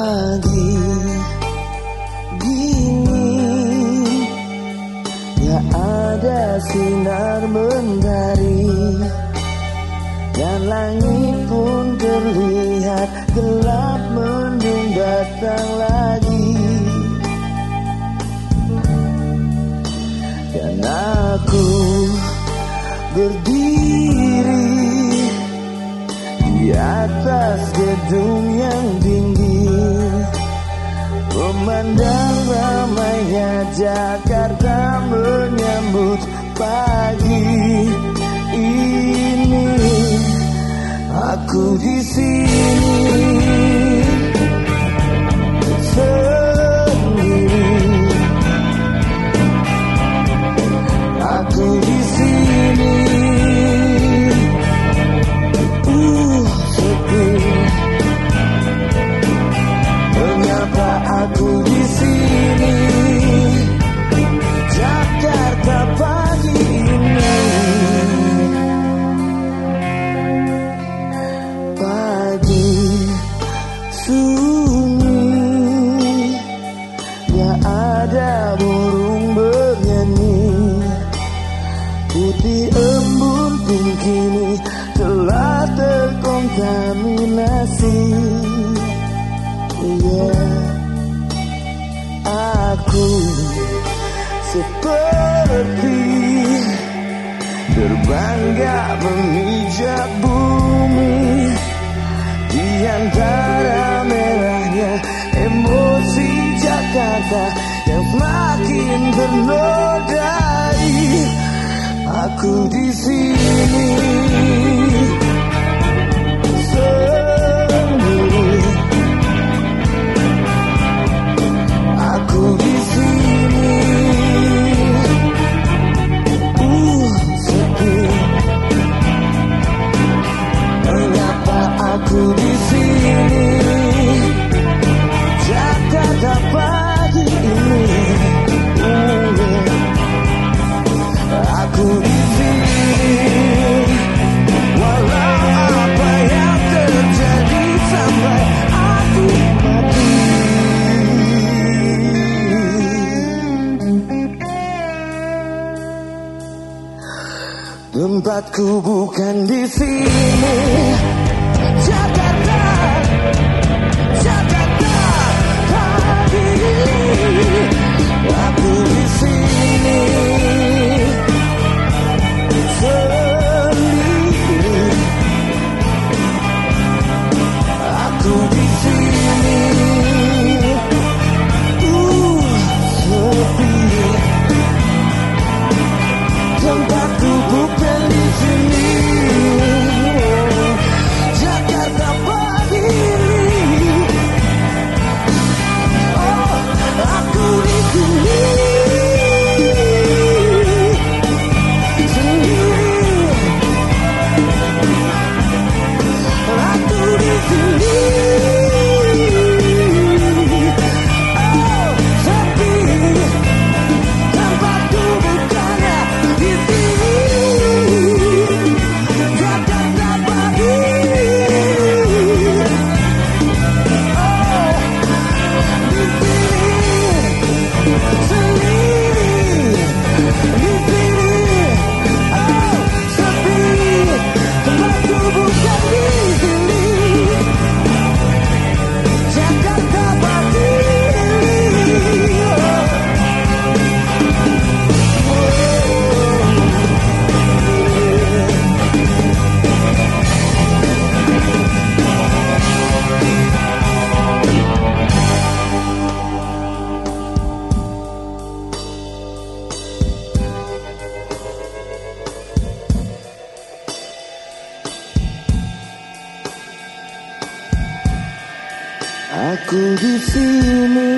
pagi. Gini Gak ada sinar mentari Dan langit pun terlihat gelap mendung datang lagi. Dan aku berdiri di atas gedung yang tinggi Memandang ramainya Jakarta menyambut pagi ini. Aku di sini Putih embun kini telah terkontaminasi yeah. Aku seperti terbangga memijak bumi Di antara Yang semakin ternodai Aku di sini Tempatku bukan di sini. Jakarta Aku di sini.